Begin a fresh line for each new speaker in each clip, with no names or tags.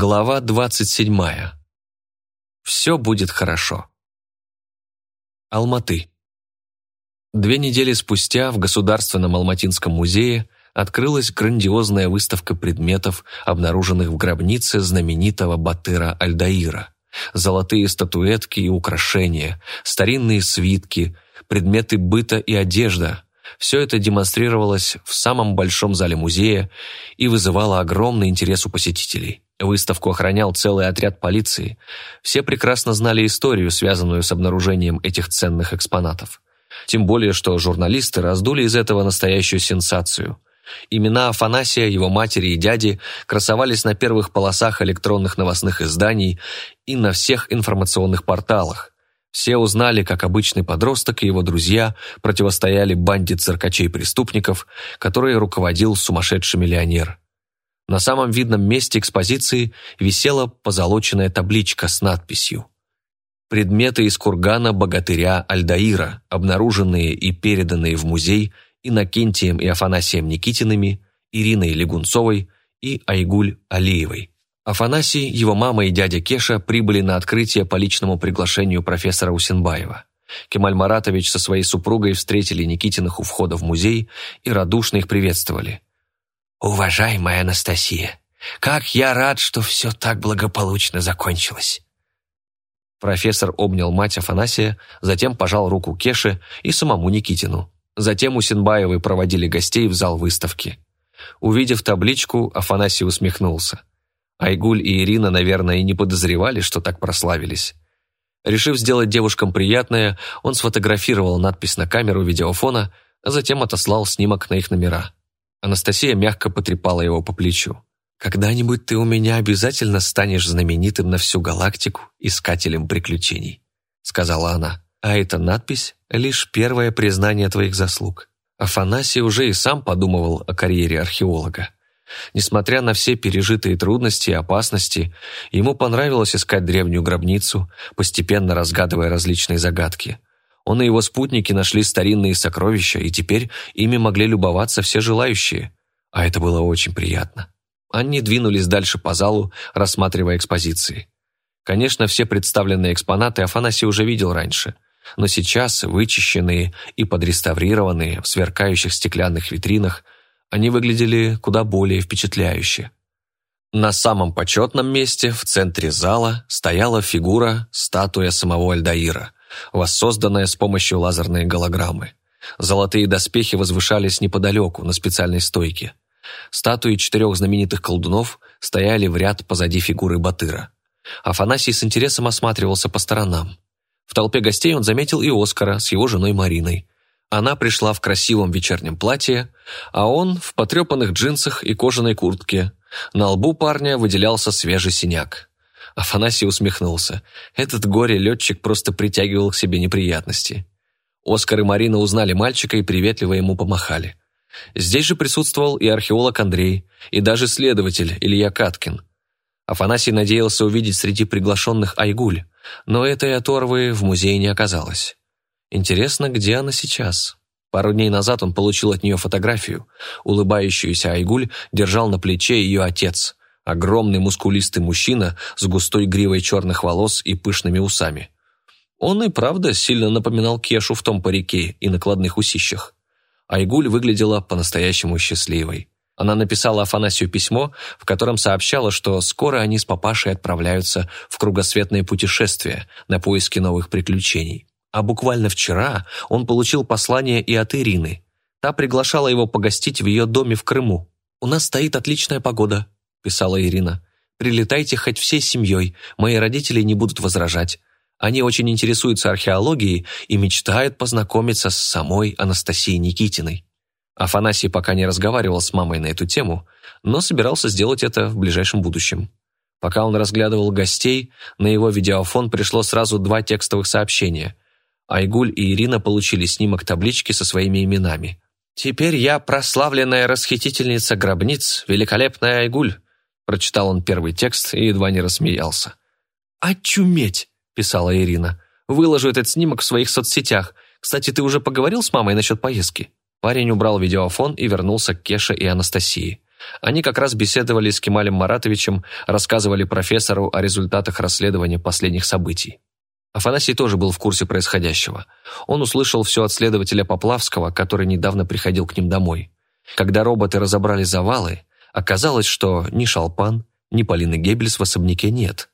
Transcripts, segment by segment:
Глава 27. Все будет хорошо. Алматы. Две недели спустя в Государственном Алматинском музее открылась грандиозная выставка предметов, обнаруженных в гробнице знаменитого Батыра Альдаира. Золотые статуэтки и украшения, старинные свитки, предметы быта и одежда – все это демонстрировалось в самом большом зале музея и вызывало огромный интерес у посетителей. Выставку охранял целый отряд полиции. Все прекрасно знали историю, связанную с обнаружением этих ценных экспонатов. Тем более, что журналисты раздули из этого настоящую сенсацию. Имена Афанасия, его матери и дяди красовались на первых полосах электронных новостных изданий и на всех информационных порталах. Все узнали, как обычный подросток и его друзья противостояли банде циркачей-преступников, которой руководил сумасшедший миллионер. На самом видном месте экспозиции висела позолоченная табличка с надписью «Предметы из кургана богатыря Альдаира, обнаруженные и переданные в музей Иннокентием и Афанасием Никитиными, Ириной Легунцовой и Айгуль Алиевой». Афанасий, его мама и дядя Кеша прибыли на открытие по личному приглашению профессора Усенбаева. Кемаль Маратович со своей супругой встретили Никитиных у входа в музей и радушно их приветствовали – «Уважаемая Анастасия, как я рад, что все так благополучно закончилось!» Профессор обнял мать Афанасия, затем пожал руку Кеше и самому Никитину. Затем Усенбаевы проводили гостей в зал выставки. Увидев табличку, Афанасий усмехнулся. Айгуль и Ирина, наверное, и не подозревали, что так прославились. Решив сделать девушкам приятное, он сфотографировал надпись на камеру видеофона, а затем отослал снимок на их номера. Анастасия мягко потрепала его по плечу. «Когда-нибудь ты у меня обязательно станешь знаменитым на всю галактику искателем приключений», сказала она. «А эта надпись — лишь первое признание твоих заслуг». Афанасий уже и сам подумывал о карьере археолога. Несмотря на все пережитые трудности и опасности, ему понравилось искать древнюю гробницу, постепенно разгадывая различные загадки. Он и его спутники нашли старинные сокровища, и теперь ими могли любоваться все желающие. А это было очень приятно. Они двинулись дальше по залу, рассматривая экспозиции. Конечно, все представленные экспонаты Афанасий уже видел раньше, но сейчас, вычищенные и подреставрированные в сверкающих стеклянных витринах, они выглядели куда более впечатляюще. На самом почетном месте, в центре зала, стояла фигура, статуя самого Альдаира – воссозданная с помощью лазерной голограммы. Золотые доспехи возвышались неподалеку, на специальной стойке. Статуи четырех знаменитых колдунов стояли в ряд позади фигуры Батыра. Афанасий с интересом осматривался по сторонам. В толпе гостей он заметил и Оскара с его женой Мариной. Она пришла в красивом вечернем платье, а он в потрепанных джинсах и кожаной куртке. На лбу парня выделялся свежий синяк. Афанасий усмехнулся. Этот горе-летчик просто притягивал к себе неприятности. Оскар и Марина узнали мальчика и приветливо ему помахали. Здесь же присутствовал и археолог Андрей, и даже следователь Илья Каткин. Афанасий надеялся увидеть среди приглашенных Айгуль, но этой оторвы в музее не оказалось. Интересно, где она сейчас? Пару дней назад он получил от нее фотографию. Улыбающуюся Айгуль держал на плече ее отец, Огромный мускулистый мужчина с густой гривой черных волос и пышными усами. Он и правда сильно напоминал Кешу в том парике и накладных усищах. Айгуль выглядела по-настоящему счастливой. Она написала Афанасию письмо, в котором сообщала, что скоро они с папашей отправляются в кругосветное путешествие на поиски новых приключений. А буквально вчера он получил послание и от Ирины. Та приглашала его погостить в ее доме в Крыму. «У нас стоит отличная погода», – писала Ирина. «Прилетайте хоть всей семьей, мои родители не будут возражать. Они очень интересуются археологией и мечтают познакомиться с самой Анастасией Никитиной». Афанасий пока не разговаривал с мамой на эту тему, но собирался сделать это в ближайшем будущем. Пока он разглядывал гостей, на его видеофон пришло сразу два текстовых сообщения. Айгуль и Ирина получили снимок таблички со своими именами. «Теперь я прославленная расхитительница гробниц, великолепная Айгуль. Прочитал он первый текст и едва не рассмеялся. «Очуметь!» – писала Ирина. «Выложу этот снимок в своих соцсетях. Кстати, ты уже поговорил с мамой насчет поездки?» Парень убрал видеофон и вернулся к Кеше и Анастасии. Они как раз беседовали с Кемалем Маратовичем, рассказывали профессору о результатах расследования последних событий. Афанасий тоже был в курсе происходящего. Он услышал все от следователя Поплавского, который недавно приходил к ним домой. Когда роботы разобрали завалы, оказалось, что ни Шалпан, ни Полины Геббельс в особняке нет.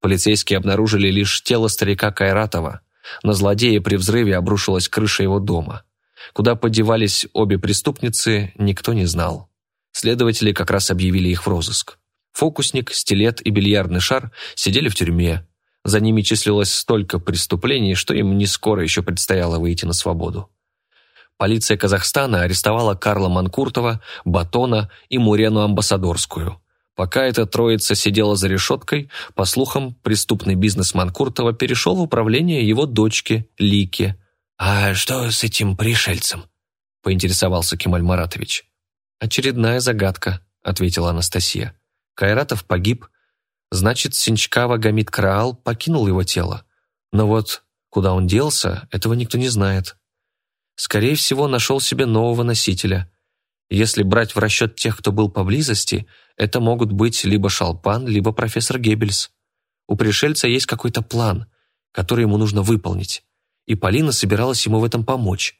Полицейские обнаружили лишь тело старика Кайратова. На злодея при взрыве обрушилась крыша его дома. Куда подевались обе преступницы, никто не знал. Следователи как раз объявили их в розыск. Фокусник, стилет и бильярдный шар сидели в тюрьме. За ними числилось столько преступлений, что им не скоро еще предстояло выйти на свободу. Полиция Казахстана арестовала Карла Манкуртова, Батона и Мурену Амбассадорскую. Пока эта троица сидела за решеткой, по слухам, преступный бизнес Манкуртова перешел в управление его дочки Лики. «А что с этим пришельцем?» – поинтересовался Кемаль Маратович. «Очередная загадка», — ответила Анастасия. Кайратов погиб, значит, Синчкава Гамид Краал покинул его тело. Но вот куда он делся, этого никто не знает. Скорее всего, нашел себе нового носителя. Если брать в расчет тех, кто был поблизости, это могут быть либо Шалпан, либо профессор Геббельс. У пришельца есть какой-то план, который ему нужно выполнить. И Полина собиралась ему в этом помочь.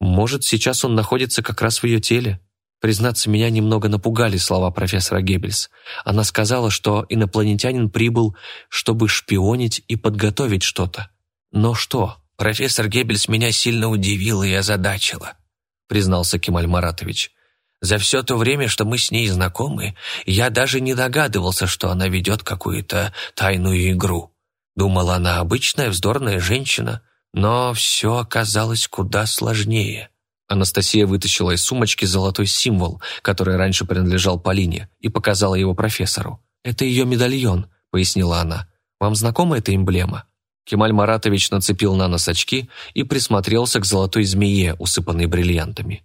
Может, сейчас он находится как раз в ее теле. Признаться, меня немного напугали слова профессора Геббельс. Она сказала, что инопланетянин прибыл, чтобы шпионить и подготовить что-то. Но что? Профессор Геббельс меня сильно удивила и озадачила, признался Кемаль Маратович. За все то время, что мы с ней знакомы, я даже не догадывался, что она ведет какую-то тайную игру. Думала, она обычная вздорная женщина, но все оказалось куда сложнее. Анастасия вытащила из сумочки золотой символ, который раньше принадлежал Полине, и показала его профессору. «Это ее медальон», — пояснила она. «Вам знакома эта эмблема?» Кемаль Маратович нацепил на нос очки и присмотрелся к золотой змее, усыпанной бриллиантами.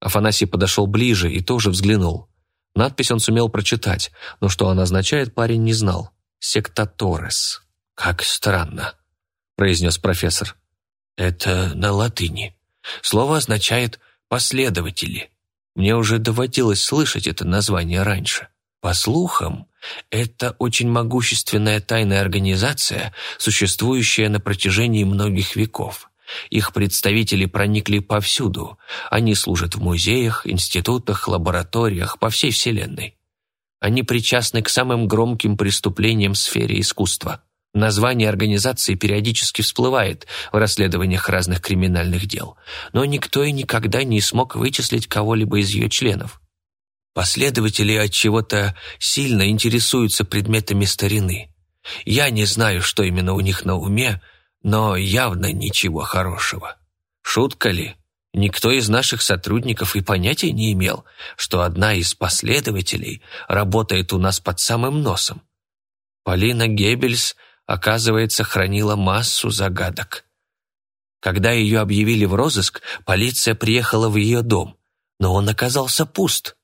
Афанасий подошел ближе и тоже взглянул. Надпись он сумел прочитать, но что она означает, парень не знал. «Сектаторес». «Как странно», — произнес профессор. «Это на латыни», Слово означает «последователи». Мне уже доводилось слышать это название раньше. По слухам, это очень могущественная тайная организация, существующая на протяжении многих веков. Их представители проникли повсюду. Они служат в музеях, институтах, лабораториях по всей Вселенной. Они причастны к самым громким преступлениям в сфере искусства. Название организации периодически всплывает в расследованиях разных криминальных дел, но никто и никогда не смог вычислить кого-либо из ее членов. Последователи от чего-то сильно интересуются предметами старины. Я не знаю, что именно у них на уме, но явно ничего хорошего. Шутка ли? Никто из наших сотрудников и понятия не имел, что одна из последователей работает у нас под самым носом. Полина Геббельс оказывается, хранила массу загадок. Когда ее объявили в розыск, полиция приехала в ее дом, но он оказался пуст.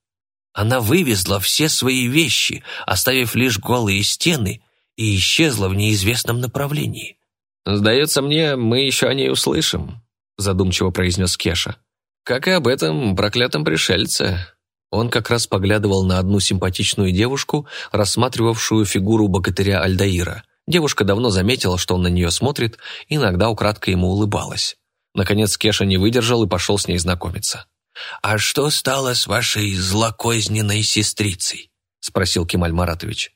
Она вывезла все свои вещи, оставив лишь голые стены, и исчезла в неизвестном направлении. «Сдается мне, мы еще о ней услышим», — задумчиво произнес Кеша. «Как и об этом проклятом пришельце». Он как раз поглядывал на одну симпатичную девушку, рассматривавшую фигуру богатыря Альдаира — Девушка давно заметила, что он на нее смотрит, иногда украдкой ему улыбалась. Наконец Кеша не выдержал и пошел с ней знакомиться. «А что стало с вашей злокозненной сестрицей?» — спросил Кемаль Маратович.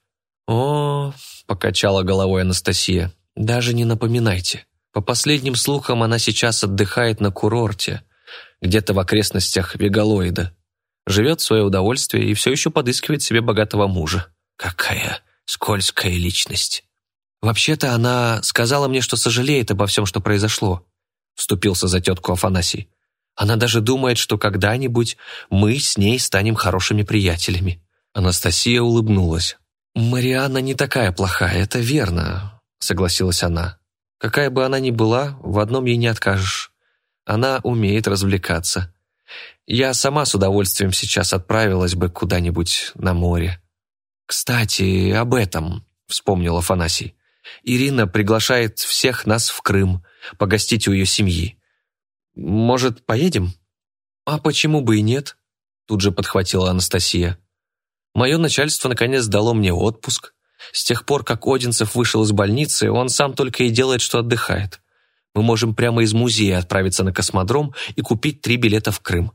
«О, — покачала головой Анастасия, — даже не напоминайте. По последним слухам, она сейчас отдыхает на курорте, где-то в окрестностях Вегалоида. Живет в свое удовольствие и все еще подыскивает себе богатого мужа. Какая скользкая личность!» «Вообще-то она сказала мне, что сожалеет обо всем, что произошло», вступился за тетку Афанасий. «Она даже думает, что когда-нибудь мы с ней станем хорошими приятелями». Анастасия улыбнулась. «Марианна не такая плохая, это верно», согласилась она. «Какая бы она ни была, в одном ей не откажешь. Она умеет развлекаться. Я сама с удовольствием сейчас отправилась бы куда-нибудь на море». «Кстати, об этом», — вспомнил Афанасий. Ирина приглашает всех нас в Крым, погостить у ее семьи. Может, поедем? А почему бы и нет? тут же подхватила Анастасия. Мое начальство наконец дало мне отпуск. С тех пор, как Одинцев вышел из больницы, он сам только и делает, что отдыхает. Мы можем прямо из музея отправиться на космодром и купить три билета в Крым.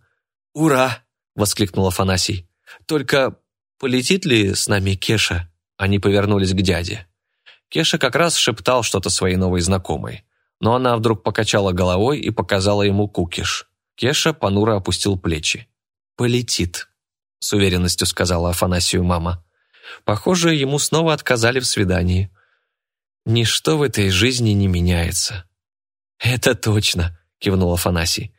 «Ура!» — воскликнул Афанасий. «Только полетит ли с нами Кеша?» Они повернулись к дяде. Кеша как раз шептал что-то своей новой знакомой. Но она вдруг покачала головой и показала ему кукиш. Кеша понуро опустил плечи. «Полетит», — с уверенностью сказала Афанасию мама. Похоже, ему снова отказали в свидании. Ничто в этой жизни не меняется. «Это точно», — кивнул Афанасий.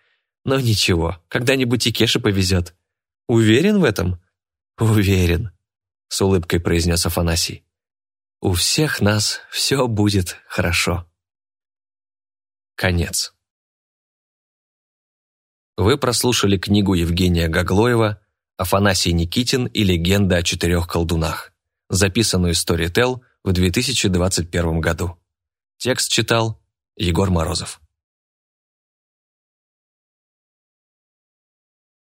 «Но ничего, когда-нибудь и Кеше повезет». «Уверен в этом?» «Уверен», — с улыбкой произнес Афанасий. «У всех нас все будет хорошо». Конец. Вы прослушали книгу Евгения Гаглоева «Афанасий Никитин и легенда о четырех колдунах», записанную Storytel в 2021 году. Текст читал Егор Морозов.